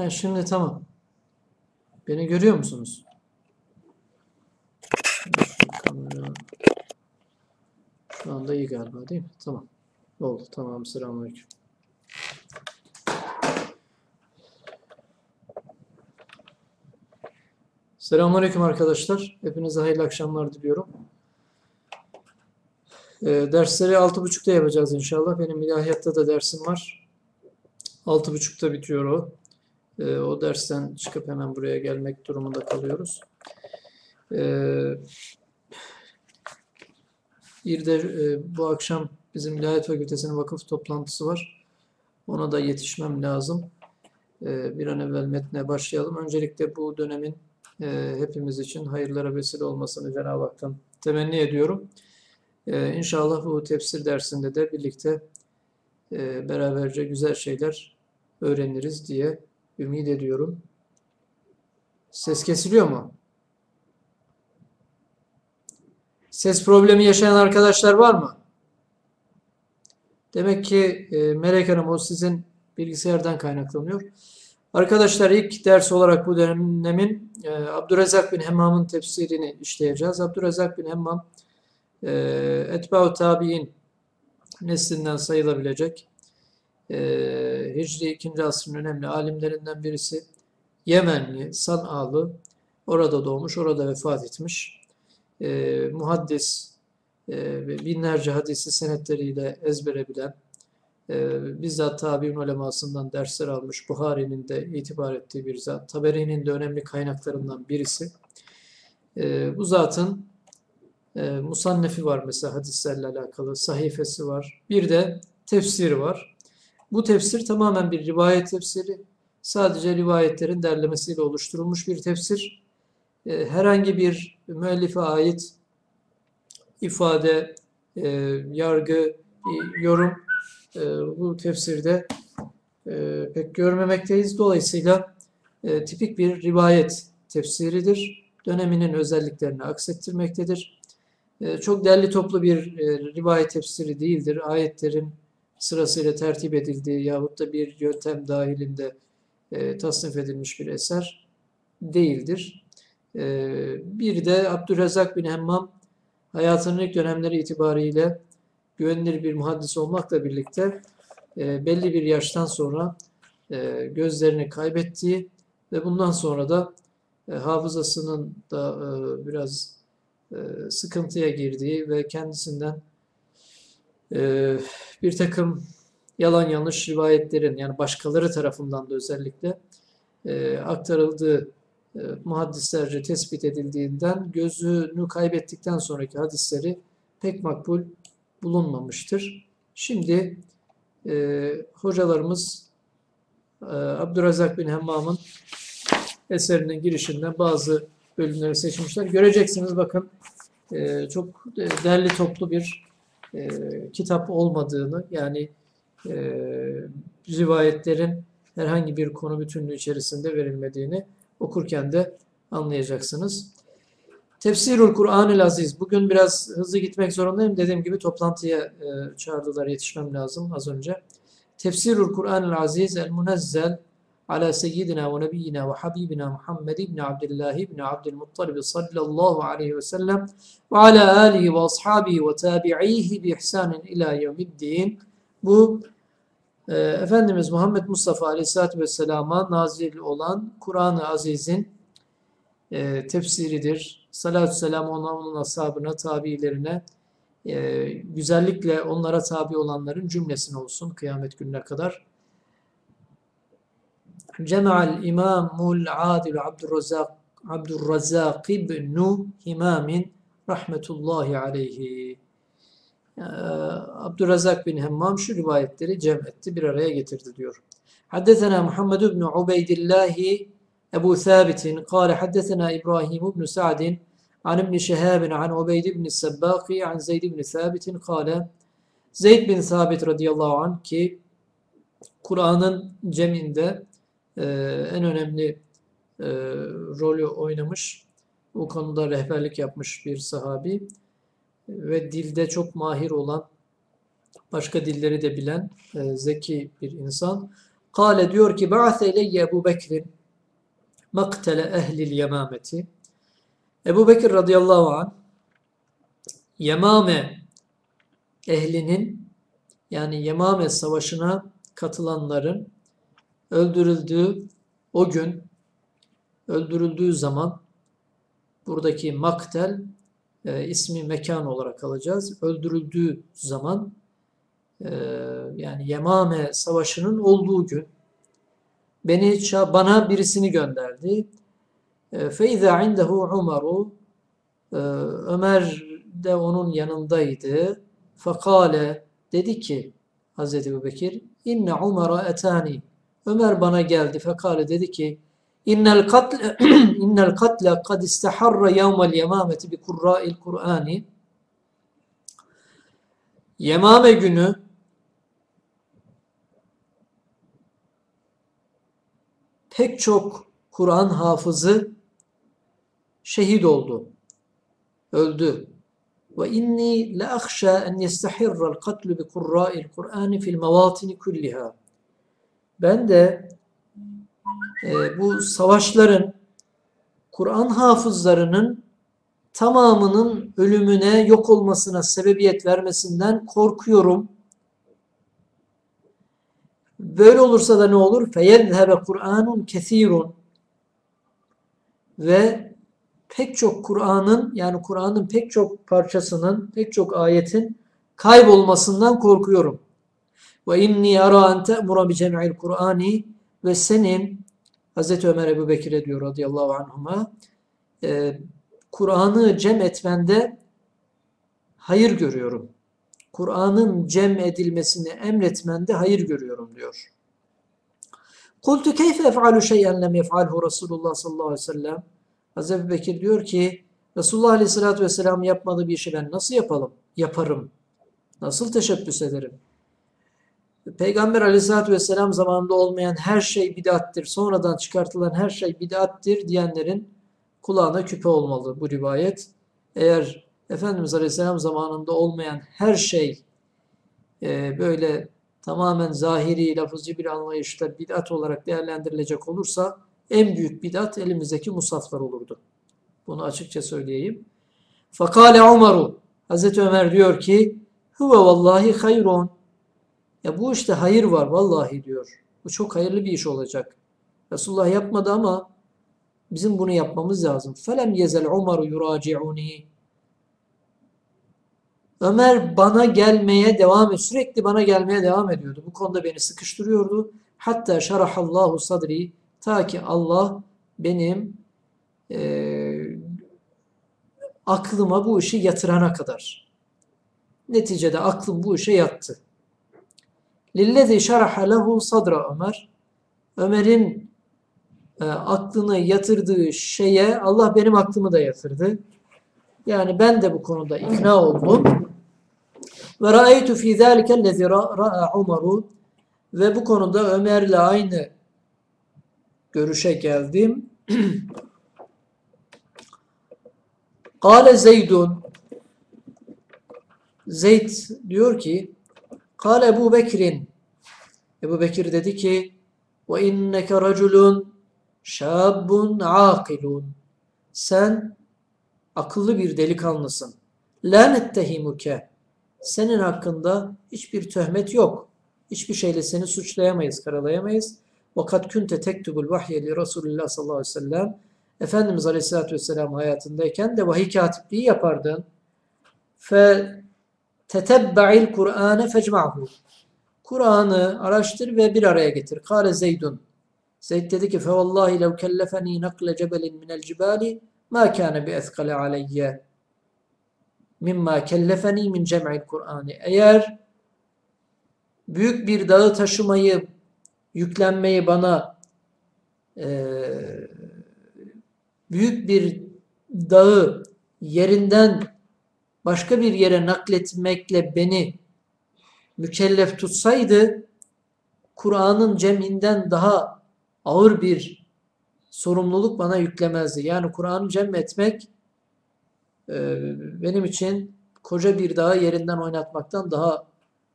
Ha, şimdi tamam. Beni görüyor musunuz? Kamera- Şu anda iyi galiba değil mi? Tamam. Oldu. Tamam. Selamünaleyküm. Selamünaleyküm arkadaşlar. Hepinize hayırlı akşamlar diliyorum. Ee, dersleri 6.30'da yapacağız inşallah. Benim ilahiyatta da dersim var. 6.30'da bitiyor o. Ee, o dersten çıkıp hemen buraya gelmek durumunda kalıyoruz. Ee, bir de e, bu akşam bizim İlahiyat Fakültesi'nin vakıf toplantısı var. Ona da yetişmem lazım. Ee, bir an evvel metne başlayalım. Öncelikle bu dönemin e, hepimiz için hayırlara vesile olmasını Cenab-ı Hak'tan temenni ediyorum. Ee, İnşallah bu tefsir dersinde de birlikte e, beraberce güzel şeyler öğreniriz diye ümit ediyorum. Ses kesiliyor mu? Ses problemi yaşayan arkadaşlar var mı? Demek ki e, Melek Hanım o sizin bilgisayardan kaynaklanıyor. Arkadaşlar ilk ders olarak bu dönemin e, Abdurrezzak bin Hemmam'ın tefsirini işleyeceğiz. Abdurrezzak bin Hemmam e, Etba'u Tabi'in neslinden sayılabilecek e, Hicri 2. asrın önemli alimlerinden birisi. Yemenli, San'alı, orada doğmuş, orada vefat etmiş. E, muhaddis, e, binlerce hadisi senetleriyle ezbere bilen, e, bizzat tabi'in ulemasından dersler almış, Buhari'nin de itibar ettiği bir zat, Taberi'nin de önemli kaynaklarından birisi. E, bu zatın e, musannefi var mesela hadislerle alakalı, sahifesi var. Bir de tefsiri var. Bu tefsir tamamen bir rivayet tefsiri. Sadece rivayetlerin derlemesiyle oluşturulmuş bir tefsir. E, herhangi bir müellife ait ifade, e, yargı, bir yorum e, bu tefsirde e, pek görmemekteyiz. Dolayısıyla e, tipik bir rivayet tefsiridir. Döneminin özelliklerini aksettirmektedir. E, çok derli toplu bir e, rivayet tefsiri değildir. Ayetlerin sırasıyla tertip edildiği yahut da bir yöntem dahilinde e, tasnif edilmiş bir eser değildir. E, bir de Abdurrezzak bin Hemmam hayatının ilk dönemleri itibariyle güvenilir bir muhaddis olmakla birlikte e, belli bir yaştan sonra e, gözlerini kaybettiği ve bundan sonra da e, hafızasının da e, biraz e, sıkıntıya girdiği ve kendisinden e, bir takım yalan yanlış rivayetlerin yani başkaları tarafından da özellikle e, aktarıldığı e, muhaddislerce tespit edildiğinden gözünü kaybettikten sonraki hadisleri pek makbul bulunmamıştır. Şimdi e, hocalarımız e, Abdurrazak bin Hemmam'ın eserinin girişinden bazı bölümleri seçmişler. Göreceksiniz bakın e, çok derli toplu bir e, kitap olmadığını yani e, rivayetlerin herhangi bir konu bütünlüğü içerisinde verilmediğini okurken de anlayacaksınız. Tefsirul Kur'an-ı Aziz. Bugün biraz hızlı gitmek zorundayım. Dediğim gibi toplantıya e, çağırdılar. Yetişmem lazım az önce. Tefsirul Kur'an-ı Aziz el-Munezzel ala nebiyyina ve habibina Muhammed ibn Abdullah ibn Abdülmuttalib sallallahu aleyhi ve sellem ve ala alihi ve ashabihi ve tabi'ihi bi ihsanin ila yevmiddin. Bu e, Efendimiz Muhammed Mustafa aleyhissalatü vesselama nazil olan Kur'an-ı Aziz'in e, tefsiridir. Salatü selam ona, onun ashabına, tabiilerine, e, güzellikle onlara tabi olanların cümlesine olsun kıyamet gününe kadar. Cema'al İmamul Adil Abdurrazak Abdurrazak ibn Himamin rahmetullahi aleyhi. Ee, Abdurrazak bin Hemmam şu rivayetleri cem etti, bir araya getirdi diyor. Haddesena Muhammed ibn Ubeydillahi Ebu Thabit'in kâle haddesena İbrahim ibn Sa'din an ibn Şehabin an Ubeyd ibn Sebbaki an Zeyd ibn Thabit'in kâle Zeyd bin Sabit radıyallahu anh ki Kur'an'ın ceminde e, en önemli e, rolü oynamış, bu konuda rehberlik yapmış bir sahabi ve dilde çok mahir olan, başka dilleri de bilen e, zeki bir insan. Kale diyor ki ba'athe ileyye Ebu Bekir'in maktele ehlil yemameti. Ebu Bekir radıyallahu anh Yemame ehlinin yani Yemame savaşına katılanların öldürüldüğü o gün öldürüldüğü zaman buradaki maktel e, ismi mekan olarak alacağız. Öldürüldüğü zaman e, yani Yemame savaşının olduğu gün beni bana birisini gönderdi. Feiza indehu Umaru Ömer de onun yanındaydı. Fakale dedi ki Hazreti Ebu Bekir inne Umar'a etani Ömer bana geldi. Fekale dedi ki innel katle innel katle kad istaharra yevmel yemameti bi kurra'il Kur'ani Yemame günü pek çok Kur'an hafızı şehit oldu. Öldü. Ve inni la akhsha en yestahirra'l katlu bi kurra'il Kur'ani fil mevatin kulliha Ben de e, bu savaşların Kur'an hafızlarının tamamının ölümüne, yok olmasına sebebiyet vermesinden korkuyorum. Böyle olursa da ne olur? فَيَذْهَبَ Kur'anun kesirun ve pek çok Kur'an'ın yani Kur'an'ın pek çok parçasının, pek çok ayetin kaybolmasından korkuyorum. Ve inni ara en te'mura bi cem'il Kur'ani ve senin Hz. Ömer Ebu Bekir'e diyor radıyallahu anhuma e, Kur'an'ı cem etmende hayır görüyorum. Kur'an'ın cem edilmesini emretmende hayır görüyorum diyor. Kultu keyfe ef'alu şey'en lem yef'alhu Resulullah sallallahu aleyhi ve sellem. Hazreti Bekir diyor ki Resulullah aleyhissalatü vesselam yapmadığı bir işi ben nasıl yapalım? Yaparım. Nasıl teşebbüs ederim? Peygamber aleyhissalatü vesselam zamanında olmayan her şey bidattir. Sonradan çıkartılan her şey bidattir diyenlerin kulağına küpe olmalı bu rivayet. Eğer Efendimiz aleyhisselam zamanında olmayan her şey e, böyle tamamen zahiri, lafızcı bir anlayışta bid'at olarak değerlendirilecek olursa en büyük bid'at elimizdeki musaflar olurdu. Bunu açıkça söyleyeyim. Fakale Umaru Hazreti Ömer diyor ki Huve vallahi hayrun Ya bu işte hayır var vallahi diyor. Bu çok hayırlı bir iş olacak. Resulullah yapmadı ama bizim bunu yapmamız lazım. Felem yezel Umaru yuraci'uni Ömer bana gelmeye devam et, sürekli bana gelmeye devam ediyordu. Bu konuda beni sıkıştırıyordu. Hatta şarahallahu sadri ta ki Allah benim e, aklıma bu işi yatırana kadar. Neticede aklım bu işe yattı. Lillezi şaraha lehu sadra Ömer. Ömer'in e, aklını yatırdığı şeye Allah benim aklımı da yatırdı. Yani ben de bu konuda ikna oldum. Ve ra'aytu fi zâlike ellezî ra'a Umaru ve bu konuda Ömer'le aynı görüşe geldim. Kale Zeydun Zeyd diyor ki Kale Ebu Bekir'in Ebu Bekir dedi ki ve inneke raculun şabun akilun sen akıllı bir delikanlısın. La nettehimuke senin hakkında hiçbir töhmet yok. Hiçbir şeyle seni suçlayamayız, karalayamayız. Vakat künte tektubul vahye li Resulullah sallallahu aleyhi ve sellem. Efendimiz aleyhissalatü vesselam hayatındayken de vahiy katipliği yapardın. Fe tetebba'il Kur'ane fecma'hu. Kur'an'ı araştır ve bir araya getir. Kale Zeydun. Zeyd dedi ki fe vallahi lev kellefeni nakle cebelin minel cibali ma kâne bi ethkale aleyye mimma kellefeni min cem'il Kur'an'ı. Eğer büyük bir dağı taşımayı, yüklenmeyi bana e, büyük bir dağı yerinden başka bir yere nakletmekle beni mükellef tutsaydı Kur'an'ın ceminden daha ağır bir sorumluluk bana yüklemezdi. Yani Kur'an'ı cem etmek ee, benim için koca bir dağı yerinden oynatmaktan daha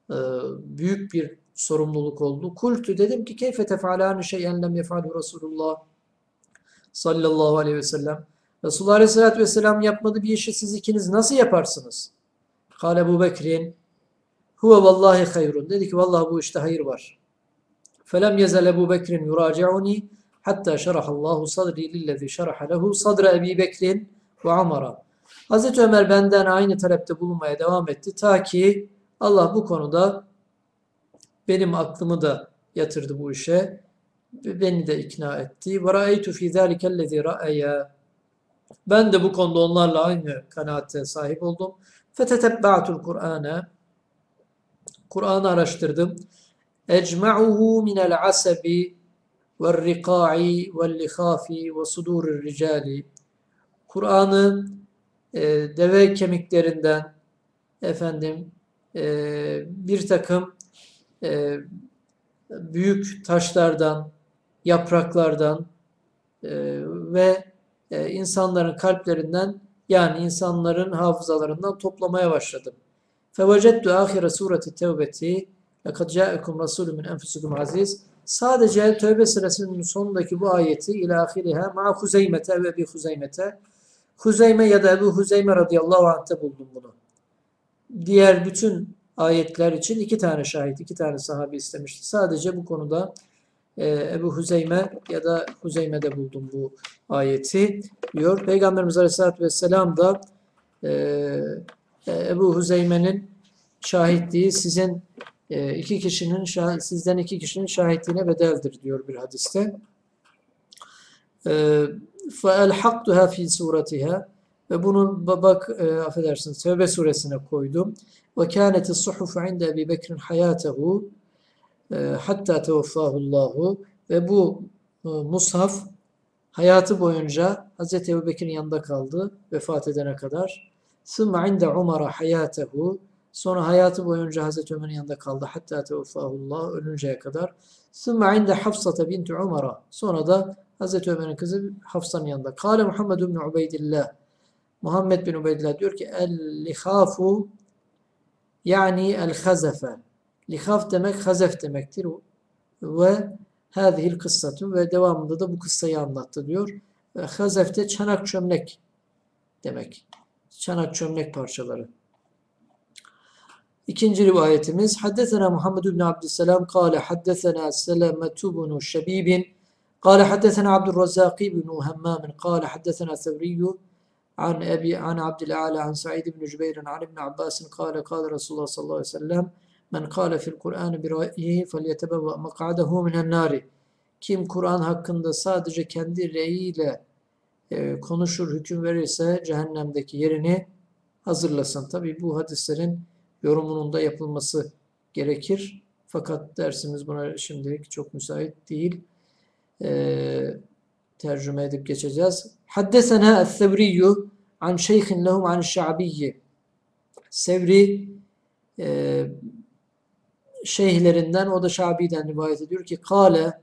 e, büyük bir sorumluluk oldu. Kultu dedim ki keyfe tefalâni şeyen lem yef'alhu Resulullah sallallahu aleyhi ve sellem. Resulullah aleyhissalatü vesselam yapmadı bir işi siz ikiniz nasıl yaparsınız? Kale Ebu Bekir'in huve vallahi hayrun. Dedi ki vallahi bu işte hayır var. Felem yezel Ebu Bekir'in yuraci'uni hatta şerahallahu sadri lillezi şeraha lehu sadra Ebi Bekir'in ve Umar'a. Hazreti Ömer benden aynı talepte bulunmaya devam etti. Ta ki Allah bu konuda benim aklımı da yatırdı bu işe. Beni de ikna etti. Ve ra'eytu fî zâlikellezî ra'eya. Ben de bu konuda onlarla aynı kanaate sahip oldum. Fetetebba'tul Kur'an'a. Kur'an'ı araştırdım. Ecma'uhu minel asabi ve rika'i ve lihafi ve sudurir ricali. Kur'an'ı e, deve kemiklerinden efendim e, bir takım e, büyük taşlardan, yapraklardan e, ve e, insanların kalplerinden yani insanların hafızalarından toplamaya başladım. Fevecettu ahire sureti tevbeti lekad ca'ekum rasulü min aziz sadece tövbe süresinin sonundaki bu ayeti ile ahiriha ma Huzeyme'te ve Ebi Huzeyme'te Huzeyme ya da Ebu Huzeyme radıyallahu anh'te buldum bunu. Diğer bütün ayetler için iki tane şahit, iki tane sahabi istemişti. Sadece bu konuda e, Ebu Huzeyme ya da Huzeyme'de buldum bu ayeti diyor. Peygamberimiz Aleyhisselatü Vesselam da e, e, Ebu Huzeyme'nin şahitliği sizin e, iki kişinin şah- sizden iki kişinin şahitliğine bedeldir diyor bir hadiste. E, فَاَلْحَقْتُهَا ف۪ي سُورَتِهَا Ve bunun bak e, affedersiniz Tevbe suresine koydum. وَكَانَتِ الصُّحُفُ عِنْدَ اَبِي بَكْرٍ حَيَاتَهُ e, ee, hatta tevaffahullahu ve bu e, mushaf hayatı boyunca Hz. Ebu Bekir'in yanında kaldı vefat edene kadar. Sımme inde Umar'a hayatehu sonra hayatı boyunca Hz. Ömer'in yanında kaldı hatta tevaffahullah ölünceye kadar. Sımme inde Hafsata binti Umar'a sonra da Hz. Ömer'in kızı Hafsa'nın yanında. Kale Muhammed bin Ubeydillah Muhammed bin Ubeydillah diyor ki El lihafu yani el hazefe Lihaf demek hazef demektir. Ve hâzihil kıssatu ve devamında da bu kıssayı anlattı diyor. Ve hazef de çanak çömlek demek. Çanak çömlek parçaları. İkinci rivayetimiz Haddesena Muhammed bin Abdüsselam kâle haddesena Selemetu bunu Şebibin قال حدثنا عبد الرزاق بن همام قال حدثنا ثوري عن أبي عن عبد الأعلى عن سعيد بن جبير عن ابن عباس قال قال رسول الله صلى الله عليه وسلم Men kâle fil Kur'an bi ra'yihi felyetebevve mak'adahu minen nari. Kim Kur'an hakkında sadece kendi reyiyle e, konuşur, hüküm verirse cehennemdeki yerini hazırlasın. Tabi bu hadislerin yorumunun da yapılması gerekir. Fakat dersimiz buna şimdilik çok müsait değil. E, tercüme edip geçeceğiz. Haddesena es-Sevriyyu an şeyhin lehum an şa'biyyi. Sevri e, şeyhlerinden o da Şabi'den rivayet ediyor ki kale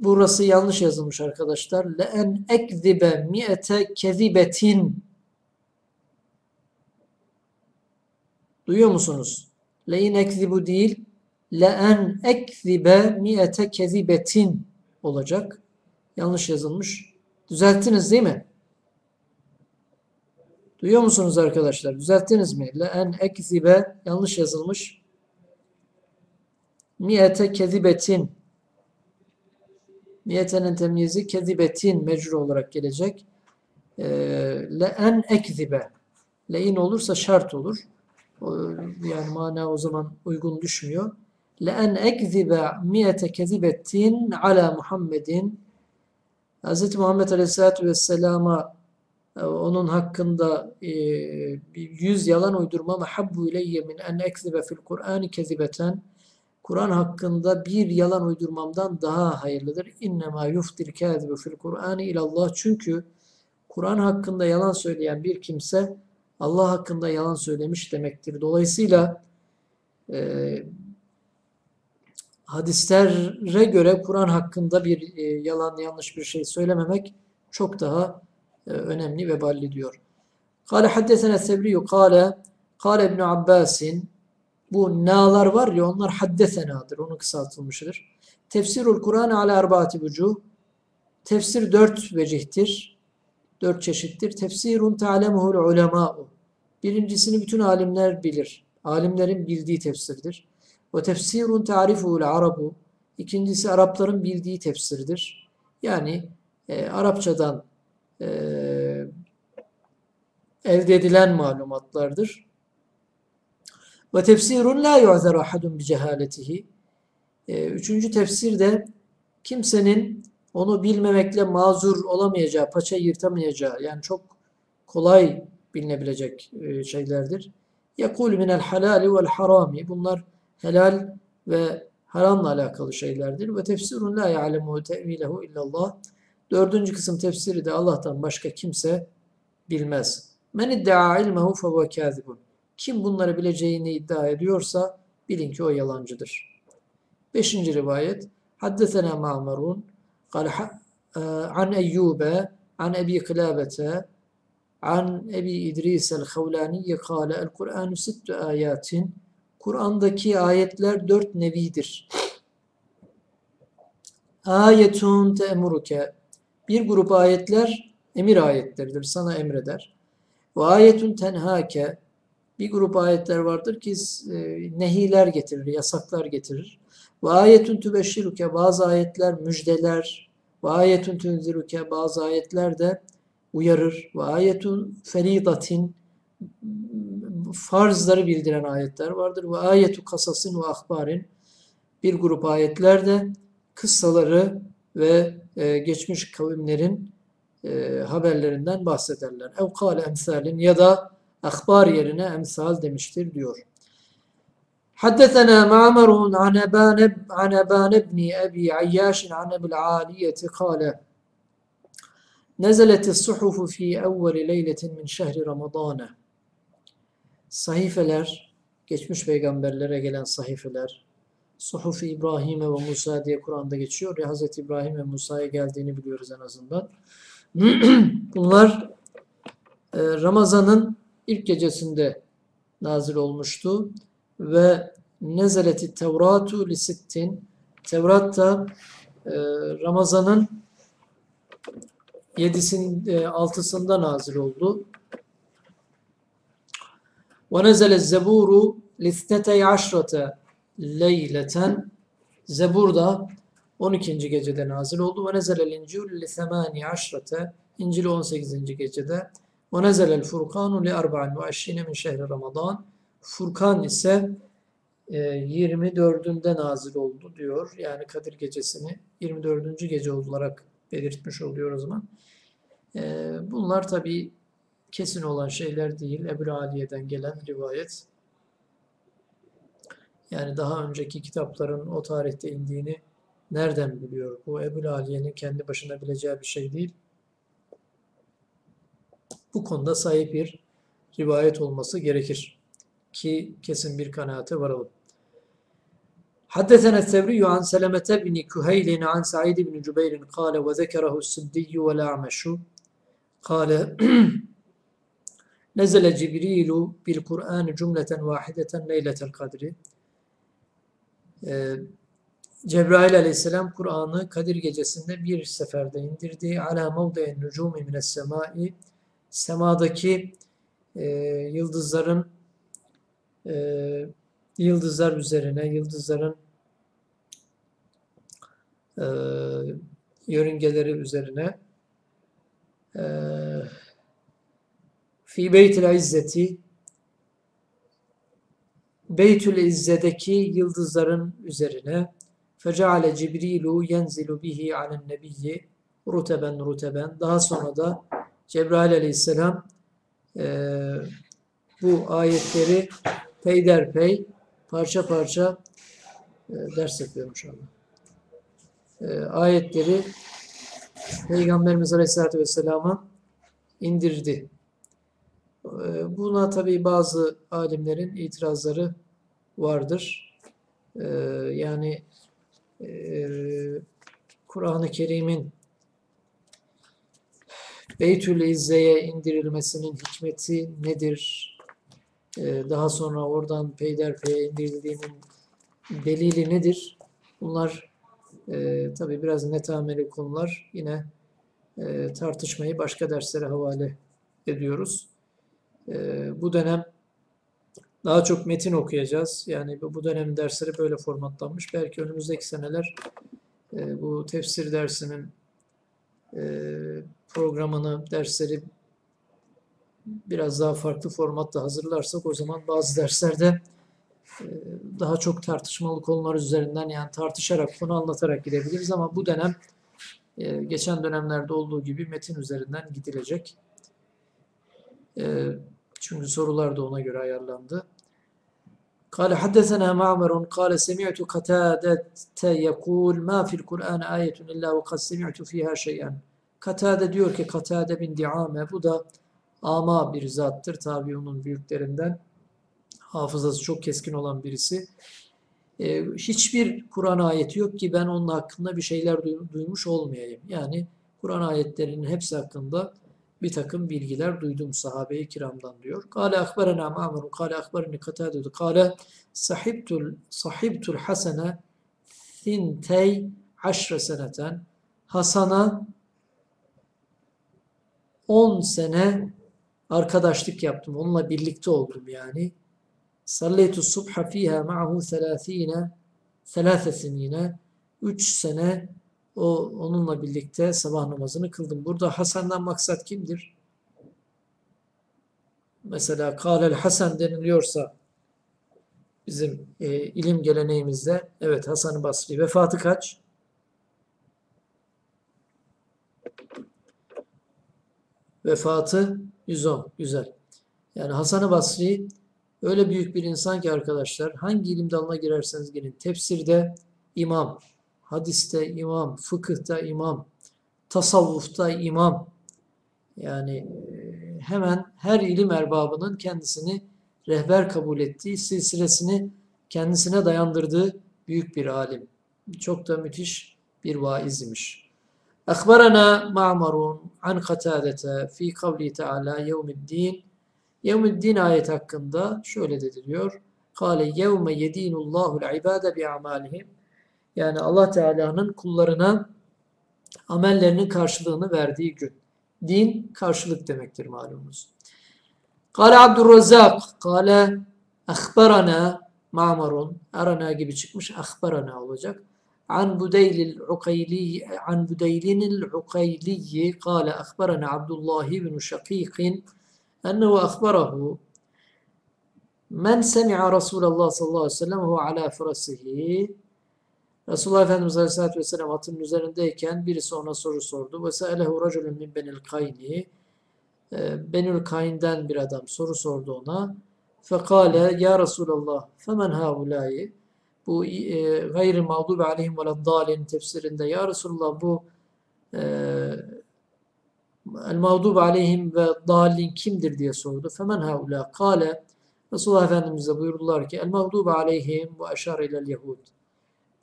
burası yanlış yazılmış arkadaşlar. Le en ekzibe mi'ete kezibetin Duyuyor musunuz? Le in ekzibu değil. Le en ekzibe mi'ete kezibetin olacak. Yanlış yazılmış. Düzelttiniz değil mi? Duyuyor musunuz arkadaşlar? Düzelttiniz mi? Le en ekzibe yanlış yazılmış. Miyete kezibetin. Miyetenin temyizi kezibetin mecrur olarak gelecek. Ee, le en ekzibe. Le in olursa şart olur. Yani mana o zaman uygun düşmüyor. En ekzibe miyete kezibetin ala Muhammedin. Hz. Muhammed Aleyhisselatü Vesselam'a onun hakkında e, yüz yalan uydurma habbu ileyye min en ekzibe fil Kur'ani kezibeten Kur'an hakkında bir yalan uydurmamdan daha hayırlıdır. İnnemâ yuftil kâzibu fil Kur'ani ilallah. Çünkü Kur'an hakkında yalan söyleyen bir kimse Allah hakkında yalan söylemiş demektir. Dolayısıyla e, hadislere göre Kur'an hakkında bir e, yalan yanlış bir şey söylememek çok daha önemli ve balli diyor. Kale haddesene Sevriyu kale kale İbn Abbasin Bu na'lar var ya onlar haddesenadır. Onun kısaltılmışıdır. Tefsirul Kur'an ala erbaati vucuh. Tefsir dört vecihtir. Dört çeşittir. Tefsirun ta'lemuhul ulema'u. Birincisini bütün alimler bilir. Alimlerin bildiği tefsirdir. Ve tefsirun ta'rifuhul arabu. İkincisi Arapların bildiği tefsirdir. Yani e, Arapçadan e, elde edilen malumatlardır. Ve tefsirun la yu'zer ahadun bi cehaletihi. E, üçüncü tefsir de kimsenin onu bilmemekle mazur olamayacağı, paça yırtamayacağı yani çok kolay bilinebilecek e, şeylerdir. Yakul minel halali vel harami. Bunlar helal ve haramla alakalı şeylerdir. Ve tefsirun la ya'lemu te'vilehu illallah. Dördüncü kısım tefsiri de Allah'tan başka kimse bilmez. Men iddia ilmehu fehuve kâzibun. Kim bunları bileceğini iddia ediyorsa bilin ki o yalancıdır. Beşinci rivayet. Haddesena ma'marun. E, an Eyyube, an Ebi Kılabete, an Ebi İdris el-Havlaniye kâle el-Kur'anu sittü ayatin. Kur'an'daki ayetler dört nevidir. Ayetun te'muruke bir grup ayetler emir ayetleridir. Sana emreder. Ve ayetun tenhake bir grup ayetler vardır ki e, nehiler getirir, yasaklar getirir. Ve ayetun tübeşşiruke bazı ayetler müjdeler. Ve ayetun tünziruke bazı ayetler de uyarır. Ve ayetun feridatin farzları bildiren ayetler vardır. Ve ayetu kasasın ve ahbarin bir grup ayetler de kıssaları ve e, geçmiş kavimlerin e, haberlerinden bahsederler. Ev kâle emsalin ya da ahbar yerine emsal demiştir diyor. حدثنا معمر عن أبان عن أبان بن أبي عياش عن أبي العالية قال نزلت الصحف في أول ليلة من شهر رمضان Sahifeler, geçmiş peygamberlere gelen sahifeler, Suhuf İbrahim'e ve Musa diye Kur'an'da geçiyor ya Hz. İbrahim ve Musa'ya geldiğini biliyoruz en azından. Bunlar e, Ramazan'ın ilk gecesinde nazil olmuştu ve nezeleti Tevratu li sittin Tevrat da e, Ramazan'ın yedisin, e, altısında nazil oldu. Ve nezele zeburu lisnetey aşrate leyleten Zebur da 12. gecede nazil oldu. Ve nezelel incil li semani aşrate İncil 18. gecede. Ve nezelel furkanu li arba'in ve aşşine min şehri Ramazan. Furkan ise 24'ünde e, nazil oldu diyor. Yani Kadir gecesini 24. gece olarak belirtmiş oluyor o zaman. E, bunlar tabi kesin olan şeyler değil. Ebu Aliye'den gelen rivayet. Yani daha önceki kitapların o tarihte indiğini nereden biliyor? Bu Ebu Aliye'nin kendi başına bileceği bir şey değil. Bu konuda sahip bir rivayet olması gerekir. Ki kesin bir kanaate varalım. حدثنا الثوري عن سلمة بن كهيل عن سعيد بن جبير قال وذكره السدي والأعمش قال نزل جبريل بالقرآن جملة واحدة ليلة القدر Cebrail aleyhisselam Kur'an'ı Kadir gecesinde bir seferde indirdi. Ala mevde'en nucumi mines semai semadaki e, yıldızların e, yıldızlar üzerine, yıldızların e, yörüngeleri üzerine e, fi beytil izzeti Beytül İzze'deki yıldızların üzerine feceale Cibrilu yenzilu bihi alen nebiyyi ruteben ruteben daha sonra da Cebrail aleyhisselam e, bu ayetleri peyderpey parça parça e, ders yapıyorum şu anda. E, ayetleri Peygamberimiz Aleyhisselatü Vesselam'a indirdi. E, buna tabi bazı alimlerin itirazları vardır. E, yani e, Kur'an-ı Kerim'in Beytül İzze'ye indirilmesinin hikmeti nedir? e, daha sonra oradan peyderpeye indirildiğinin delili nedir? Bunlar e, tabii biraz netameli konular. Yine e, tartışmayı başka derslere havale ediyoruz. E, bu dönem daha çok metin okuyacağız. Yani bu, dönem dersleri böyle formatlanmış. Belki önümüzdeki seneler e, bu tefsir dersinin e, programını, dersleri biraz daha farklı formatta hazırlarsak o zaman bazı derslerde e, daha çok tartışmalı konular üzerinden yani tartışarak, konu anlatarak gidebiliriz ama bu dönem e, geçen dönemlerde olduğu gibi metin üzerinden gidilecek. E, çünkü sorular da ona göre ayarlandı. قال حدثنا معمر قال سمعت قتادة يقول ما في القرآن آية إلا وقد سمعت فيها شيئا Katade diyor ki Katade bin Diame bu da ama bir zattır tabi onun büyüklerinden hafızası çok keskin olan birisi. Ee, hiçbir Kur'an ayeti yok ki ben onun hakkında bir şeyler duymuş olmayayım. Yani Kur'an ayetlerinin hepsi hakkında bir takım bilgiler duydum sahabe-i kiramdan diyor. Kale akberena ma'merun, kale akberini katadedu, kale sahibtul, sahibtul hasene thintey aşre seneten. Hasan'a 10 sene arkadaşlık yaptım. Onunla birlikte oldum yani. Salleytu subha fiha ma'hu 30 thalatha sinine 3 sene o onunla birlikte sabah namazını kıldım. Burada Hasan'dan maksat kimdir? Mesela Kâlel Hasan deniliyorsa bizim e, ilim geleneğimizde evet Hasan-ı Basri vefatı kaç? Vefatı 110. Güzel. Yani Hasan-ı Basri öyle büyük bir insan ki arkadaşlar hangi ilim dalına girerseniz girin. Tefsirde imam, hadiste imam, fıkıhta imam, tasavvufta imam. Yani e, hemen her ilim erbabının kendisini rehber kabul ettiği, silsilesini kendisine dayandırdığı büyük bir alim. Çok da müthiş bir vaizmiş. Akbarana Ma'marun an Katadete fi kavli Teala yevmiddin. Yevmiddin ayet hakkında şöyle dedi diyor. Kale yevme yedinullahu'l ibade bi amalihim yani Allah Teala'nın kullarına amellerinin karşılığını verdiği gün. Din karşılık demektir malumunuz. Kale Abdurrazzak, kale ahbarana ma'marun, arana gibi çıkmış ahbarana olacak. An Budeylil Ukayli an Budeylinil Ukayli kale ahbarana Abdullah bin Şakik ennehu ahbarahu men semi'a Resulullah sallallahu aleyhi ve sellem ve ala fırasihi Resulullah Efendimiz Aleyhisselatü Vesselam atının üzerindeyken birisi ona soru sordu. Se'elehu raculun min benil kayni. Benül Kayn'den bir adam soru sordu ona. Fekale ya Resulallah femen haulâyi bu e, gayri mağdubi aleyhim ve dalin tefsirinde ya Resulullah bu e, el mağdubi aleyhim ve dalin kimdir diye sordu. Femen haula kale Resulullah Efendimiz'e buyurdular ki el mağdubi aleyhim ve eşar ilel yehud.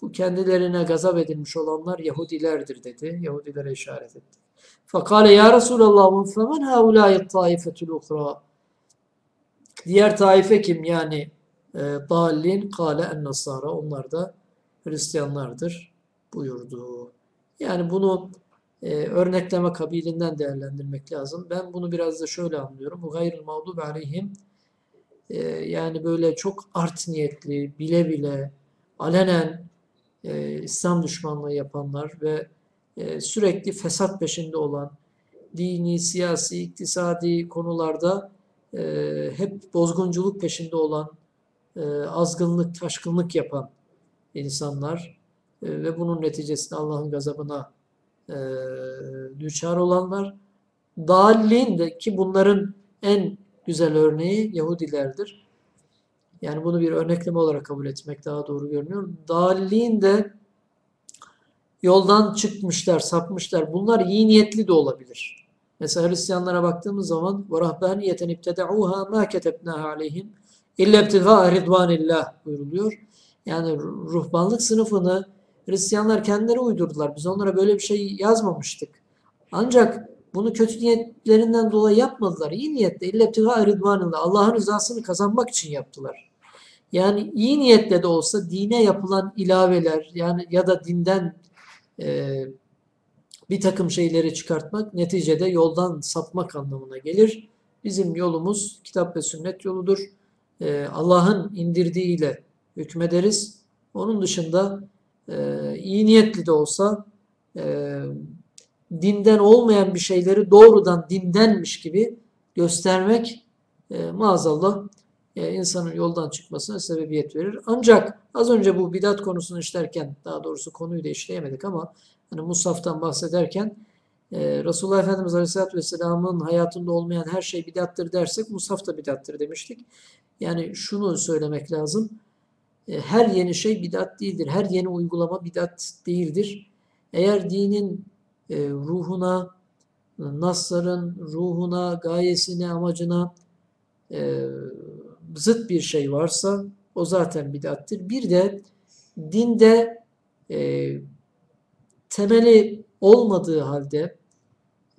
Bu kendilerine gazap edilmiş olanlar Yahudilerdir dedi. Yahudilere işaret etti. Fakale ya Resulallah femen haulâ taifetül ukra. Diğer taife kim? Yani e, Dallin kâle en nasara onlar da Hristiyanlardır buyurdu. Yani bunu e, örnekleme kabilinden değerlendirmek lazım. Ben bunu biraz da şöyle anlıyorum. Bu gayril mağdub aleyhim e, yani böyle çok art niyetli, bile bile, alenen e, İslam düşmanlığı yapanlar ve e, sürekli fesat peşinde olan, dini, siyasi, iktisadi konularda e, hep bozgunculuk peşinde olan e, azgınlık, taşkınlık yapan insanlar e, ve bunun neticesinde Allah'ın gazabına e, düçar olanlar. Dallin de ki bunların en güzel örneği Yahudilerdir. Yani bunu bir örnekleme olarak kabul etmek daha doğru görünüyor. Dallin de yoldan çıkmışlar, sapmışlar. Bunlar iyi niyetli de olabilir. Mesela Hristiyanlara baktığımız zaman وَرَهْبَانِيَةً اِبْتَدَعُوهَا مَا كَتَبْنَاهَا عَلَيْهِمْ İlla ibtiga ridvanillah buyuruluyor. Yani ruhbanlık sınıfını Hristiyanlar kendileri uydurdular. Biz onlara böyle bir şey yazmamıştık. Ancak bunu kötü niyetlerinden dolayı yapmadılar. İyi niyetle, illebtiga rıdvanında Allah'ın rızasını kazanmak için yaptılar. Yani iyi niyetle de olsa dine yapılan ilaveler yani ya da dinden e, bir takım şeyleri çıkartmak neticede yoldan sapmak anlamına gelir. Bizim yolumuz kitap ve sünnet yoludur. E, Allah'ın indirdiğiyle hükmederiz. Onun dışında e, iyi niyetli de olsa e, dinden olmayan bir şeyleri doğrudan dindenmiş gibi göstermek e, maazallah insanın yoldan çıkmasına sebebiyet verir. Ancak az önce bu bidat konusunu işlerken daha doğrusu konuyu da işleyemedik ama hani Musaf'tan bahsederken e, Resulullah Efendimiz Aleyhisselatü Vesselam'ın hayatında olmayan her şey bidattır dersek Musaf da bidattır demiştik. Yani şunu söylemek lazım. E, her yeni şey bidat değildir. Her yeni uygulama bidat değildir. Eğer dinin e, ruhuna, nasların ruhuna, gayesine, amacına e, zıt bir şey varsa o zaten bidattır. Bir de dinde e, temeli olmadığı halde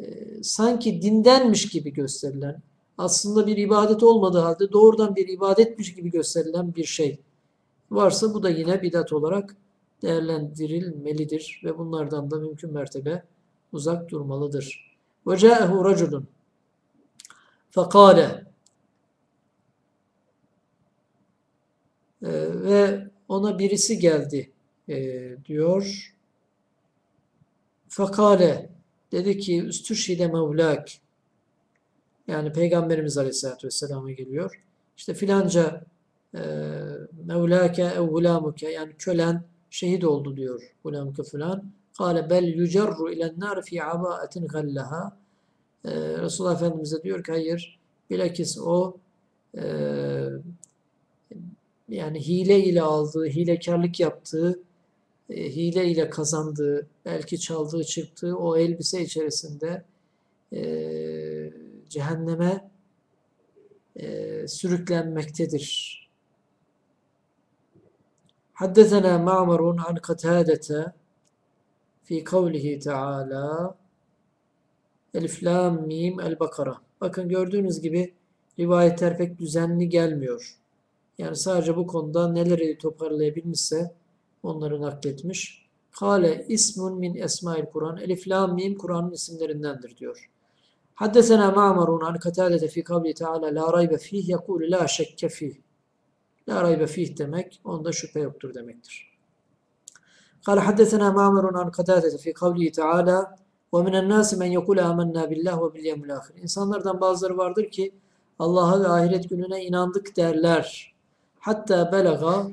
e, sanki dindenmiş gibi gösterilen, aslında bir ibadet olmadığı halde doğrudan bir ibadetmiş gibi gösterilen bir şey varsa bu da yine bidat olarak değerlendirilmelidir ve bunlardan da mümkün mertebe uzak durmalıdır. Ve ca'ehu raculun fekale ve ona birisi geldi e, diyor. Fekale dedi ki üstüşhide mevlak yani Peygamberimiz Aleyhisselatü Vesselam'a geliyor. İşte filanca e, mevlake ev yani kölen şehit oldu diyor gulamuke filan. Kale bel yucerru ilen fi abaetin gallaha. Ee, Resulullah Efendimiz diyor ki hayır bilakis o e, yani hile ile aldığı, hilekarlık yaptığı, e, hile ile kazandığı, belki çaldığı, çıktığı o elbise içerisinde e, cehenneme e, sürüklenmektedir. Haddesena Ma'marun an Katadete fi kavlihi Teala Elif Lam Mim El Bakara. Bakın gördüğünüz gibi rivayetler pek düzenli gelmiyor. Yani sadece bu konuda neleri toparlayabilmişse onları nakletmiş. Kale ismun min esmail Kur'an. Elif Lam Mim Kur'an'ın isimlerindendir diyor. Haddesena Ma'marun an Katadete fi kavli Teala la raybe fih yekulu la şekke fih. La raybe fih demek onda şüphe yoktur demektir. قال حدثنا معمر عن قتادة في قوله تعالى ومن الناس men يقول آمنا بالله وباليوم الآخر. İnsanlardan bazıları vardır ki Allah'a ve ahiret gününe inandık derler. Hatta belaga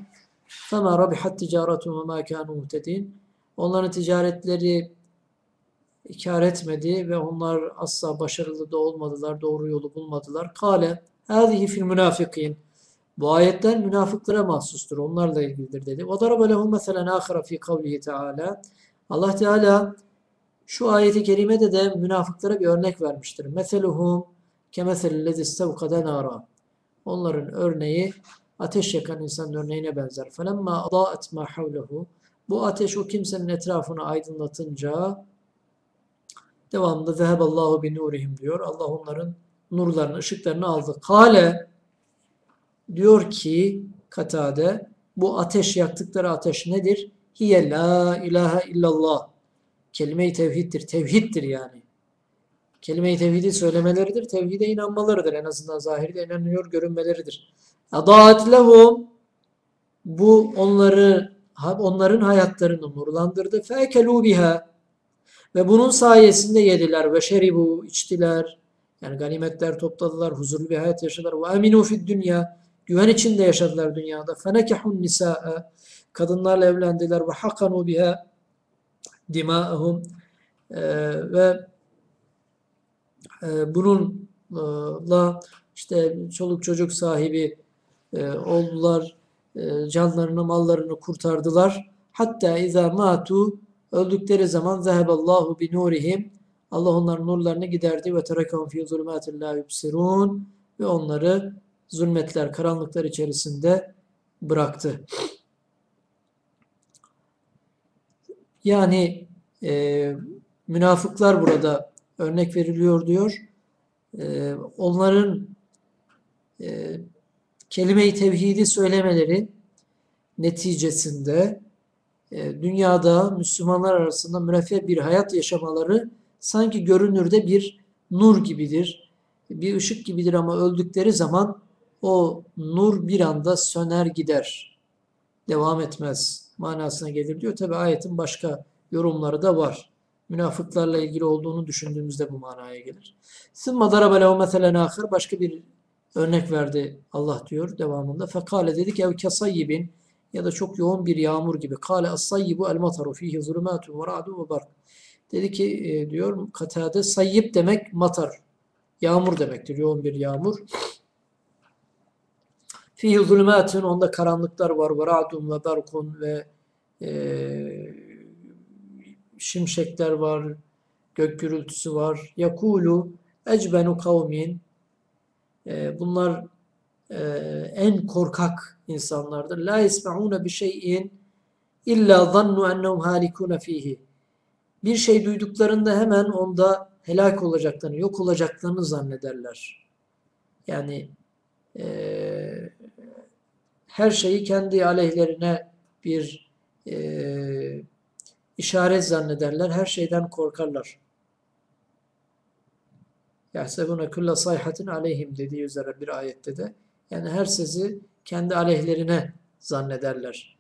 fema rabihat ticaretuhum ve ma kanu muhtedin. Onların ticaretleri kar etmedi ve onlar asla başarılı da olmadılar, doğru yolu bulmadılar. Kale hâzihi fil münafikin. Bu ayetler münafıklara mahsustur. Onlarla ilgilidir dedi. وَضَرَبَ لَهُمْ مَثَلًا آخَرَ ف۪ي قَوْلِهِ Teala. Allah Teala şu ayeti kerimede de münafıklara bir örnek vermiştir. مَثَلُهُمْ كَمَثَلِ الَّذِي اسْتَوْقَدَ نَارًا Onların örneği ateş yakan insanın örneğine benzer. فَلَمَّا أَضَاءَتْ مَا حَوْلَهُ Bu ateş o kimsenin etrafını aydınlatınca devamında ذَهَبَ اللّٰهُ بِنُورِهِمْ diyor. Allah onların nurlarını, ışıklarını aldı. Kale Diyor ki Katade bu ateş yaktıkları ateş nedir? Hiye la ilahe illallah. Kelime-i tevhiddir. Tevhiddir yani. Kelime-i tevhidi söylemeleridir. Tevhide inanmalarıdır. En azından zahirde inanıyor görünmeleridir. Adaat lehum bu onları onların hayatlarını nurlandırdı. Fekelu biha ve bunun sayesinde yediler ve şeribu içtiler. Yani ganimetler topladılar, huzurlu bir hayat yaşadılar. Ve aminu fid dünya güven içinde yaşadılar dünyada. Fenekehun nisaa kadınlarla evlendiler ve hakanu biha dima'ahum ee, ve e, bununla işte çoluk çocuk sahibi e, oldular. E, canlarını, mallarını kurtardılar. Hatta izâ matu öldükleri zaman zeheballahu bi nurihim Allah onların nurlarını giderdi ve terekahum fi la yubsirun ve onları zulmetler, karanlıklar içerisinde bıraktı. Yani e, münafıklar burada örnek veriliyor diyor. E, onların e, kelime-i tevhidi söylemeleri neticesinde e, dünyada Müslümanlar arasında müreffeh bir hayat yaşamaları sanki görünürde bir nur gibidir. Bir ışık gibidir ama öldükleri zaman o nur bir anda söner gider. Devam etmez manasına gelir diyor. Tabi ayetin başka yorumları da var münafıklarla ilgili olduğunu düşündüğümüzde bu manaya gelir. Sımma darabe lehu meselen ahir başka bir örnek verdi Allah diyor devamında. Fekale dedik ev kesayyibin ya da çok yoğun bir yağmur gibi. Kale as-sayyibu el-mataru fihi zulümatun ve ra'dun ve bark. Dedi ki e, diyor katade sayyip demek matar. Yağmur demektir. Yoğun bir yağmur. Fihi zulümatun onda karanlıklar var. Ve ra'dun ve barkun ve e, şimşekler var. Gök gürültüsü var. Yakulu ecbenu kavmin e, bunlar e, en korkak insanlardır. La yesma'une bi şeyin illa zannu ennehum halikune fihi. Bir şey duyduklarında hemen onda helak olacaklarını, yok olacaklarını zannederler. Yani e, her şeyi kendi aleyhlerine bir e, işaret zannederler. Her şeyden korkarlar. Yahsebune kulle sayhatin aleyhim dediği üzere bir ayette de yani her sesi kendi aleyhlerine zannederler.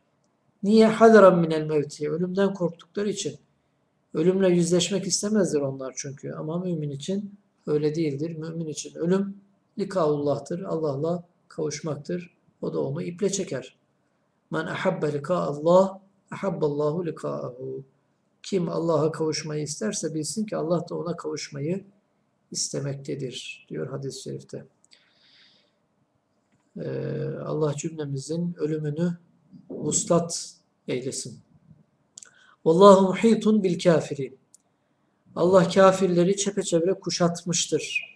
Niye hadaran minel mevti? Ölümden korktukları için. Ölümle yüzleşmek istemezler onlar çünkü. Ama mümin için öyle değildir. Mümin için ölüm likaullah'tır. Allah'la kavuşmaktır. O da onu iple çeker. Men ahabbe Allah, ahabballahu lika'ahu. Kim Allah'a kavuşmayı isterse bilsin ki Allah da ona kavuşmayı istemektedir diyor hadis-i şerifte. Ee, Allah cümlemizin ölümünü vuslat eylesin. Vallahu muhitun bil kafirin. Allah kafirleri çepeçevre kuşatmıştır.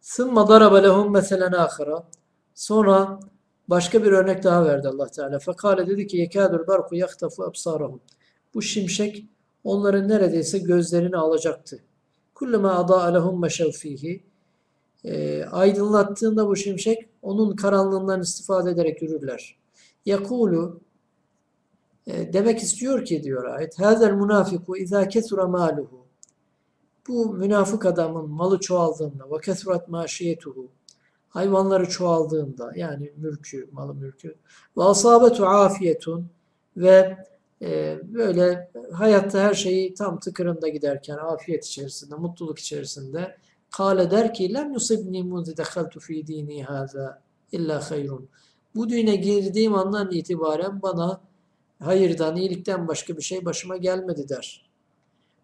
Sımma daraba lehum meselen ahira. Sonra başka bir örnek daha verdi Allah Teala. Fekale dedi ki yekâdul barku yaktafu absarahum. Bu şimşek onların neredeyse gözlerini alacaktı. Kullama adaa lehum meşev fihi. E, aydınlattığında bu şimşek onun karanlığından istifade ederek yürürler. Yakulu e, demek istiyor ki diyor ayet. Hazel munafiku izâ kesura maluhu. Bu münafık adamın malı çoğaldığında ve kesurat maşiyetuhu hayvanları çoğaldığında yani mülkü, malı mülkü ve asabetu afiyetun ve e, böyle hayatta her şeyi tam tıkırında giderken afiyet içerisinde, mutluluk içerisinde kâle der ki lem yusibni munzi dehaltu fi dini hâzâ illa hayrun. Bu dine girdiğim andan itibaren bana hayırdan, iyilikten başka bir şey başıma gelmedi der.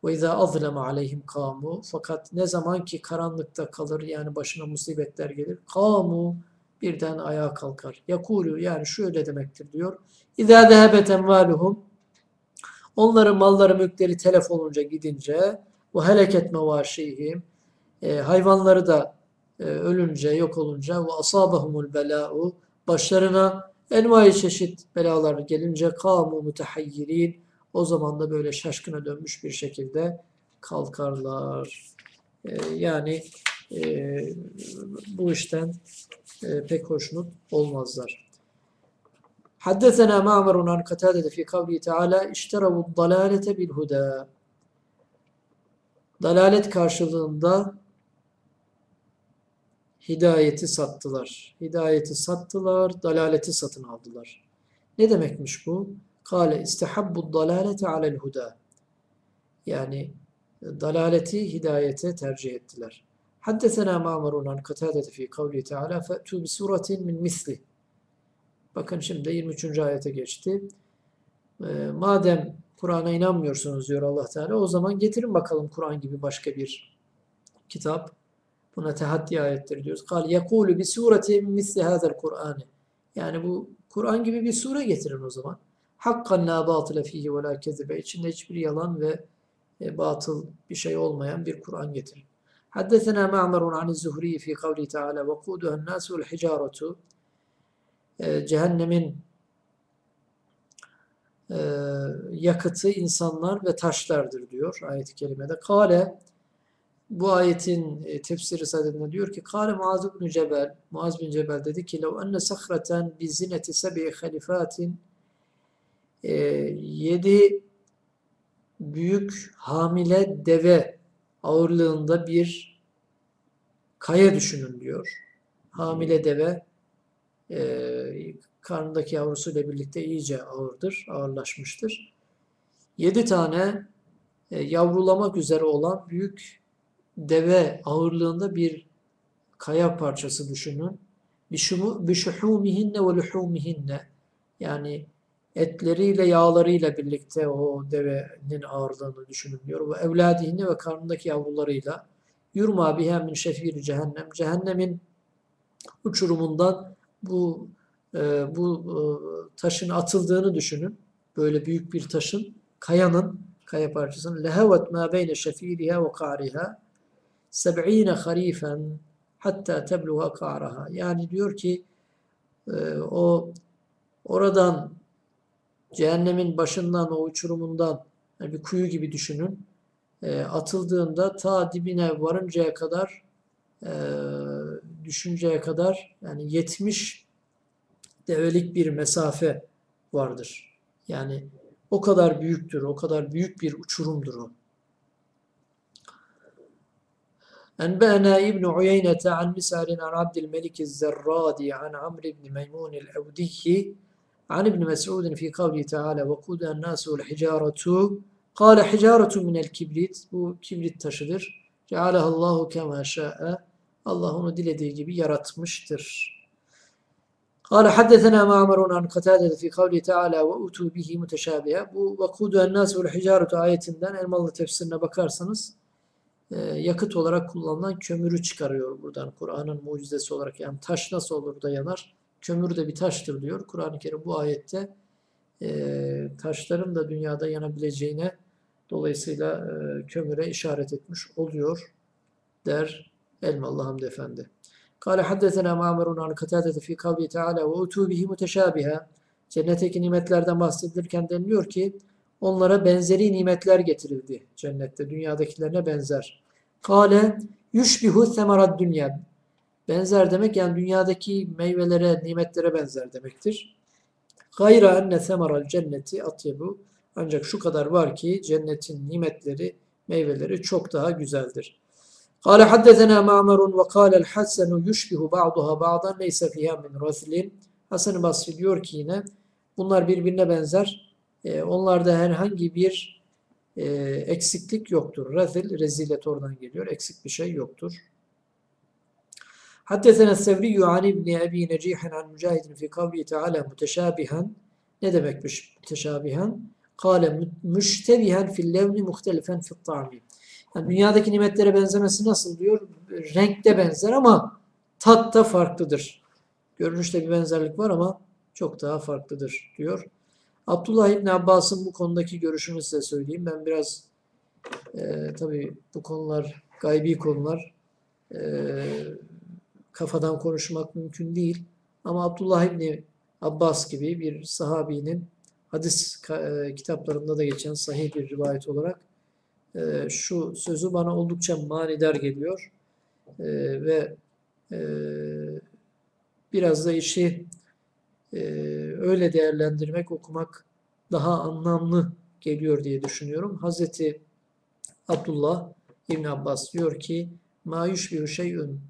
Ve izâ azleme aleyhim kâmu. Fakat ne zaman ki karanlıkta kalır yani başına musibetler gelir. Kâmu birden ayağa kalkar. Yakulu yani şöyle demektir diyor. İzâ dehebet emvâluhum Onların malları mülkleri telef olunca gidince ve heleket mevaşihim hayvanları da e, ölünce yok olunca ve asabahumul belâ'u başlarına envai çeşit belalar gelince kamu mutehayyirin o zaman da böyle şaşkına dönmüş bir şekilde kalkarlar. E, yani e, bu işten e, pek hoşnut olmazlar. Haddesena Ma'merun an Katade fi kavli Teala işteravu dalalete bil huda. Dalalet karşılığında hidayeti sattılar. Hidayeti sattılar, dalaleti satın aldılar. Ne demekmiş bu? Kale istehabbu dalalete alel huda. Yani dalaleti hidayete tercih ettiler. Haddesena Ma'marun an Katadete fi kavli Teala fe'tu bi suratin min misli. Bakın şimdi 23. ayete geçti. Ee, madem Kur'an'a inanmıyorsunuz diyor Allah Teala o zaman getirin bakalım Kur'an gibi başka bir kitap. Buna tehaddi ayettir diyoruz. Kal yekulu bi sureti misli hazel Kur'an. Yani bu Kur'an gibi bir sure getirin o zaman. Hakkan la batile fihi ve la kezibe. İçinde hiçbir yalan ve e, batıl bir şey olmayan bir Kur'an getirin. Haddesena Ma'marun an Zuhri fi kavli Teala ve kuduhen nasu vel hicaretu e, cehennemin e, yakıtı insanlar ve taşlardır diyor ayet-i kerimede. Kale bu ayetin e, tefsiri sadedinde diyor ki Kâle Muaz bin Cebel Muaz bin Cebel dedi ki لَوْ أَنَّ سَخْرَةً بِزِنَةِ سَبِعِ خَلِفَاتٍ e, yedi büyük hamile deve ağırlığında bir kaya düşünün diyor. Hamile hmm. deve e, karnındaki yavrusuyla birlikte iyice ağırdır, ağırlaşmıştır. Yedi tane e, yavrulamak üzere olan büyük deve ağırlığında bir kaya parçası düşünün. Bişuhumihinne ve luhumihinne yani etleriyle yağlarıyla birlikte o devenin ağırlığını düşünün diyor. Ve evladihinne ve karnındaki yavrularıyla yurma biha min şefiri cehennem. Cehennemin uçurumundan bu e, bu e, taşın atıldığını düşünün. Böyle büyük bir taşın, kayanın, kaya parçasının lehevet ma beyne şefiriha ve ka'riha seb'ine harifen hatta tebluha ka'raha. Yani diyor ki e, o oradan cehennemin başından, o uçurumundan yani bir kuyu gibi düşünün. E, atıldığında ta dibine varıncaya kadar e, düşünceye kadar yani 70 develik bir mesafe vardır. Yani o kadar büyüktür, o kadar büyük bir uçurumdur o. أنبأنا ابن عيينة عن مسعر عن عبد الملك الزرادي عن عمرو بن ميمون الأودي عن ابن مسعود في قوله تعالى وقود الناس الحجارة قال حجارة من الكبريت bu kibrit taşıdır. Cealeha Allahu kema şa'e. Allah onu dilediği gibi yaratmıştır. قال حدثنا معمر عن قتادة في قوله تعالى وأتوا به متشابها. Bu vakudu الناس والحجارة ayetinden Elmalı tefsirine bakarsanız e, yakıt olarak kullanılan kömürü çıkarıyor buradan Kur'an'ın mucizesi olarak. Yani taş nasıl olur da yanar? Kömür de bir taştır diyor. Kur'an-ı Kerim bu ayette e, taşların da dünyada yanabileceğine dolayısıyla e, kömüre işaret etmiş oluyor der Elmalı Hamdi Efendi. Kale haddetena Ma'merun an Katadete fi kavli Teala ve utu bihi muteşabiha. Cennetteki nimetlerden bahsedilirken deniliyor ki onlara benzeri nimetler getirildi cennette. Dünyadakilerine benzer. Kale yushbihu semerad dünya. Benzer demek yani dünyadaki meyvelere, nimetlere benzer demektir. Gayra enne semeral cenneti atyebu. Ancak şu kadar var ki cennetin nimetleri, meyveleri çok daha güzeldir. Kale haddetena ma'merun ve kale el hasenu yushbihu ba'duha ba'dan neyse fiha min razlin. Hasan-ı Basri diyor ki yine bunlar birbirine benzer. E, onlarda herhangi bir e, eksiklik yoktur. Rezil, rezilet oradan geliyor. Eksik bir şey yoktur. Haddesena Sevriyyü an İbni Ebi Necihen an Mücahidin fi kavli teala müteşabihan. Ne demekmiş müteşabihan? Kale müştebihen fil levni muhtelifen fil ta'mi. Yani dünyadaki nimetlere benzemesi nasıl diyor? Renkte benzer ama tat da farklıdır. Görünüşte bir benzerlik var ama çok daha farklıdır diyor. Abdullah İbni Abbas'ın bu konudaki görüşünü size söyleyeyim. Ben biraz e, tabii bu konular gaybi konular. E, kafadan konuşmak mümkün değil. Ama Abdullah İbni Abbas gibi bir sahabinin hadis e, kitaplarında da geçen sahih bir rivayet olarak e, şu sözü bana oldukça manidar geliyor. E, ve biraz da işi öyle değerlendirmek, okumak daha anlamlı geliyor diye düşünüyorum. Hazreti Abdullah İbn Abbas diyor ki ma yushbihu şey'un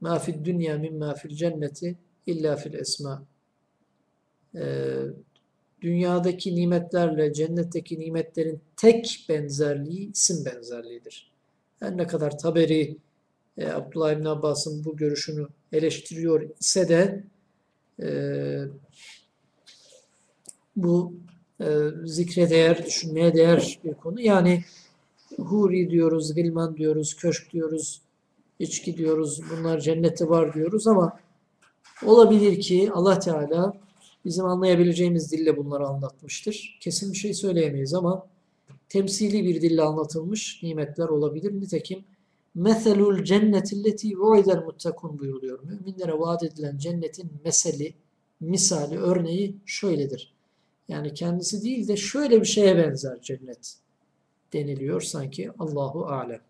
Ma fid dünya mimma fil cenneti illa fil esma. Ee, dünyadaki nimetlerle cennetteki nimetlerin tek benzerliği isim benzerliğidir. Her ne kadar Taberi e, Abdullah İbn Abbas'ın bu görüşünü eleştiriyor ise de e, bu e, zikre değer, düşünmeye değer bir konu. Yani huri diyoruz, gilman diyoruz, köşk diyoruz, içki diyoruz, bunlar cenneti var diyoruz ama olabilir ki Allah Teala bizim anlayabileceğimiz dille bunları anlatmıştır. Kesin bir şey söyleyemeyiz ama temsili bir dille anlatılmış nimetler olabilir. Nitekim meselul cennetilleti vu'idel muttakun buyuruluyor. Müminlere vaat edilen cennetin meseli, misali, örneği şöyledir. Yani kendisi değil de şöyle bir şeye benzer cennet deniliyor sanki Allahu alem.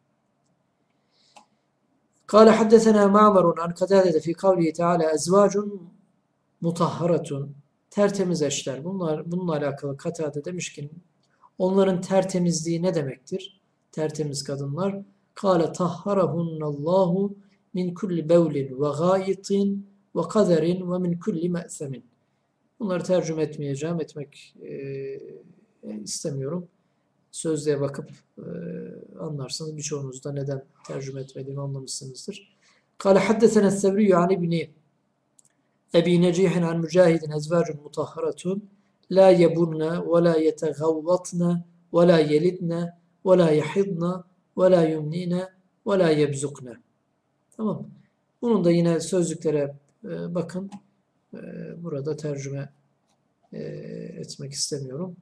قال حدثنا معمر عن قتادة في قوله تعالى أزواج mutahharatun tertemiz eşler. Bunlar bununla alakalı Katade demiş ki onların tertemizliği ne demektir? Tertemiz kadınlar. Kâle tahharahunallahu min kulli bevlin ve gâyitin ve kaderin ve min kulli me'semin. Bunları tercüme etmeyeceğim. Etmek e, istemiyorum. Sözlüğe bakıp e, anlarsınız. Birçoğunuz da neden tercüme etmediğimi anlamışsınızdır. Kâle haddesene sevriyyü an ibni Ebi Necihin an Mücahidin ezvacun mutahharatun la yebunna ve la yetegavvatna ve la yelidna ve la yahidna ve la yumnina ve la yebzukna. Tamam. Bunun da yine sözlüklere e, bakın. E, burada tercüme e, etmek istemiyorum.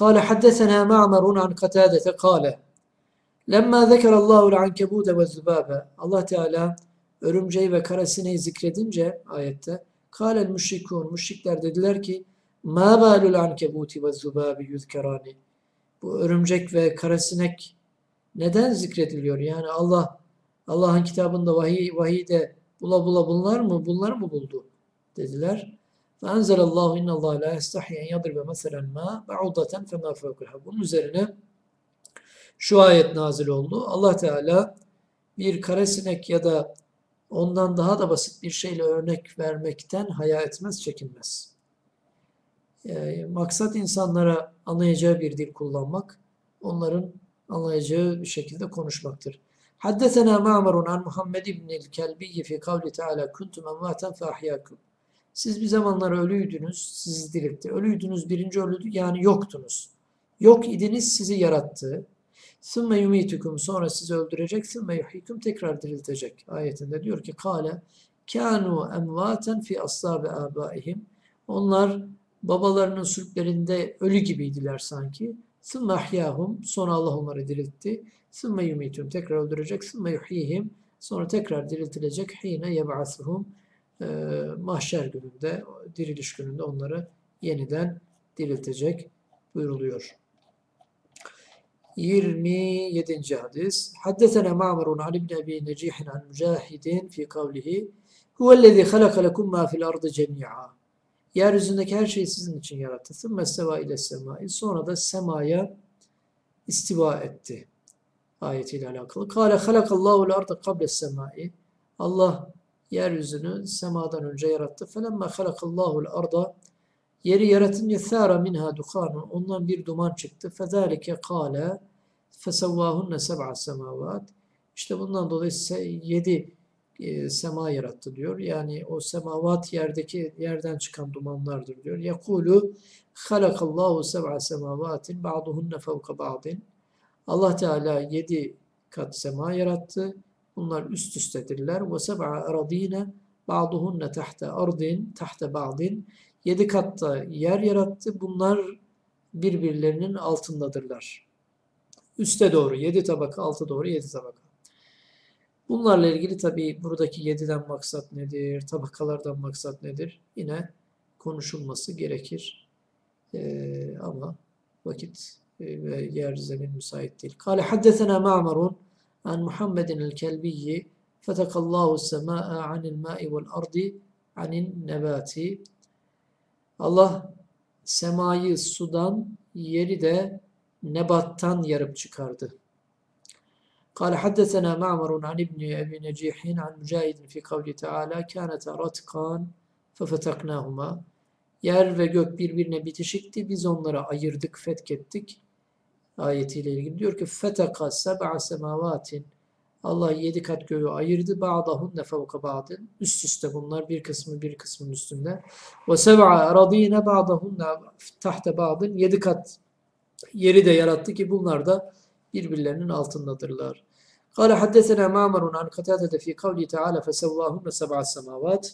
قال حدثنا معمر عن قتادة قال لما ذكر الله العنكبوت والذباب Allah Teala örümceği ve karasineyi zikredince ayette kâlel müşrikûn müşrikler dediler ki mâ bâlul ankebuti ve zubâbi yüzkerâni bu örümcek ve karasinek neden zikrediliyor? Yani Allah Allah'ın kitabında vahiy vahiyde bula bula bunlar mı bunlar mı buldu dediler. Enzelallahu innallaha la yestahi en yadribe meselen ma ba'udatan fema fevkaha. Bunun üzerine şu ayet nazil oldu. Allah Teala bir karasinek ya da ondan daha da basit bir şeyle örnek vermekten haya etmez, çekinmez. Yani maksat insanlara anlayacağı bir dil kullanmak, onların anlayacağı bir şekilde konuşmaktır. Haddesena Ma'marun an Muhammed ibnil Kelbi fi kavli Teala kuntum emvaten fe ahyakum. Siz bir zamanlar ölüydünüz, sizi diriltti. Ölüydünüz, birinci ölüydü, yani yoktunuz. Yok idiniz, sizi yarattı. Sümme yumitukum sonra sizi öldürecek. Sümme yuhikum tekrar diriltecek. Ayetinde diyor ki kâle kânû emvâten fi aslâbe âbâihim. Onlar babalarının sürüklerinde ölü gibiydiler sanki. Sümme ahyâhum sonra Allah onları diriltti. Sümme yumitum tekrar öldürecek. Sümme yuhîhim sonra tekrar diriltilecek. Hîne yeb'asuhum mahşer gününde, diriliş gününde onları yeniden diriltecek buyuruluyor. 27. hadis. Haddesena Ma'marun an ibn Ebi Necihin an Mücahidin fi kavlihi Huvellezî halaka lekum mâ fil ardı cemî'â. Yeryüzündeki her şeyi sizin için yarattı. Sümme seva ile semai. Sonra da semaya istiva etti. Ayetiyle alakalı. Kâle halakallahu l-ardı kable semai. Allah yeryüzünü semadan önce yarattı. فَلَمَّا خَلَقَ اللّٰهُ الْأَرْضَ Yeri yaratınca ثَارَ minha دُخَانٌ Ondan bir duman çıktı. فَذَٰلِكَ قَالَ فَسَوَّاهُنَّ سَبْعَ سَمَاوَاتٍ İşte bundan dolayı yedi e, sema yarattı diyor. Yani o semavat yerdeki yerden çıkan dumanlardır diyor. Yakulu halakallahu seb'a semavatin ba'duhunne fevka ba'din. Allah Teala yedi kat sema yarattı. Bunlar üst üstedirler. Ve seb'a aradine ba'duhunne tahte ardin tahte ba'din. Yedi katta yer yarattı. Bunlar birbirlerinin altındadırlar. Üste doğru yedi tabaka, altı doğru yedi tabaka. Bunlarla ilgili tabi buradaki yediden maksat nedir, tabakalardan maksat nedir? Yine konuşulması gerekir. Ee, ama vakit e, ve yer zemin müsait değil. Kale haddesena ma'marun an Muhammedin el-Kelbiyyi fetekallahu sema'a anil ma'i vel ardi anin nebati Allah semayı sudan, yeri de nebattan yarıp çıkardı. قال حدثنا معمر عن ابن أبي نجيح عن مجاهد في قوله تعالى كانت رتقان ففتقناهما Yer ve gök birbirine bitişikti. Biz onları ayırdık, fethettik. Ayetiyle ilgili diyor ki feteka seb'a semavatin Allah yedi kat göğü ayırdı. Ba'dahunne fevka ba'din. Üst üste bunlar bir kısmı bir kısmın üstünde. Ve seb'a aradine ba'dahunne tahte ba'din. Yedi kat yeri de yarattı ki bunlar da birbirlerinin altındadırlar. Kale haddesena Ma'marun an Katadede fi kavli Teala fesevvahunne seb'a semavat.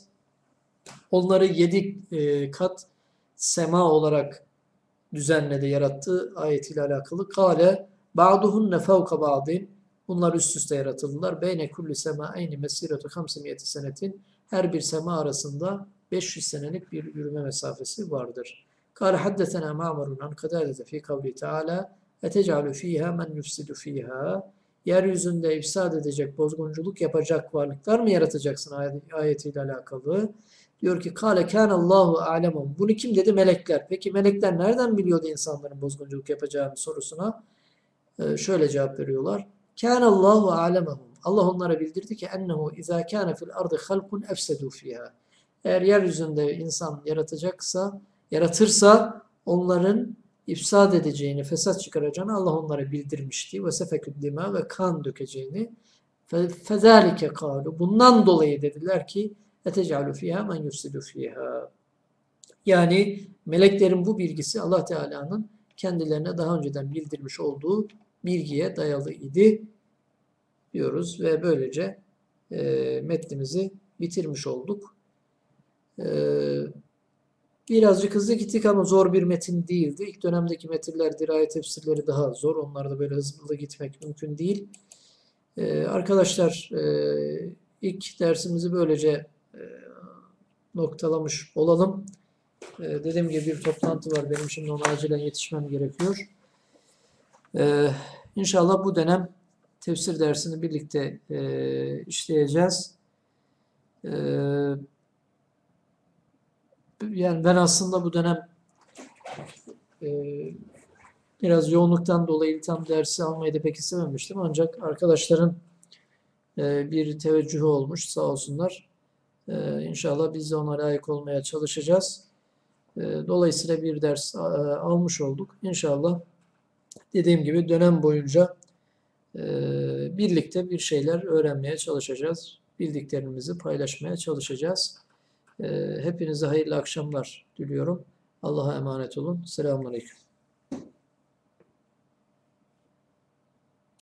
Onları yedi e, kat sema olarak düzenledi, yarattı ayetiyle alakalı. Kale ba'duhunne fevka ba'din. Bunlar üst üste yaratıldılar. Beyne kulli sema'eyni mesiretu 500 senetin. Her bir sema arasında 500 senelik bir yürüme mesafesi vardır. Kale haddetena Ma'marun an Katadede fi kavli Teala Etec'alu fiha men yufsidu fiha yeryüzünde ifsad edecek, bozgunculuk yapacak varlıklar mı yaratacaksın ayet- ayetiyle alakalı? Diyor ki kâle kânallahu a'lemum. Bunu kim dedi? Melekler. Peki melekler nereden biliyordu insanların bozgunculuk yapacağını sorusuna? Ee, şöyle cevap veriyorlar. Kânallahu a'lemehum. Allah onlara bildirdi ki ennehu izâ kâne fil ardı halkun efsedû fîhâ. Eğer yeryüzünde insan yaratacaksa, yaratırsa onların ifsad edeceğini, fesat çıkaracağını Allah onlara bildirmişti. Ve sefeküd dima ve kan dökeceğini. Fe- Fezalike kalu. Bundan dolayı dediler ki etecalu fiha men yufsidu fiha. Yani meleklerin bu bilgisi Allah Teala'nın kendilerine daha önceden bildirmiş olduğu bilgiye dayalı idi diyoruz ve böylece e, metnimizi bitirmiş olduk. E, birazcık hızlı gittik ama zor bir metin değildi. İlk dönemdeki metinler, dirayet tefsirleri daha zor. Onlarda böyle hızlı gitmek mümkün değil. E, arkadaşlar e, ilk dersimizi böylece noktalamış olalım. E, dediğim gibi bir toplantı var. Benim şimdi ona acilen yetişmem gerekiyor. E, inşallah bu dönem tefsir dersini birlikte e, işleyeceğiz. E, yani ben aslında bu dönem e, biraz yoğunluktan dolayı tam dersi almayı da pek istememiştim. Ancak arkadaşların e, bir teveccühü olmuş sağ olsunlar. E, inşallah biz de ona layık olmaya çalışacağız. E, dolayısıyla bir ders almış olduk. İnşallah dediğim gibi dönem boyunca e, birlikte bir şeyler öğrenmeye çalışacağız. Bildiklerimizi paylaşmaya çalışacağız. E, hepinize hayırlı akşamlar diliyorum. Allah'a emanet olun. Selamun Aleyküm.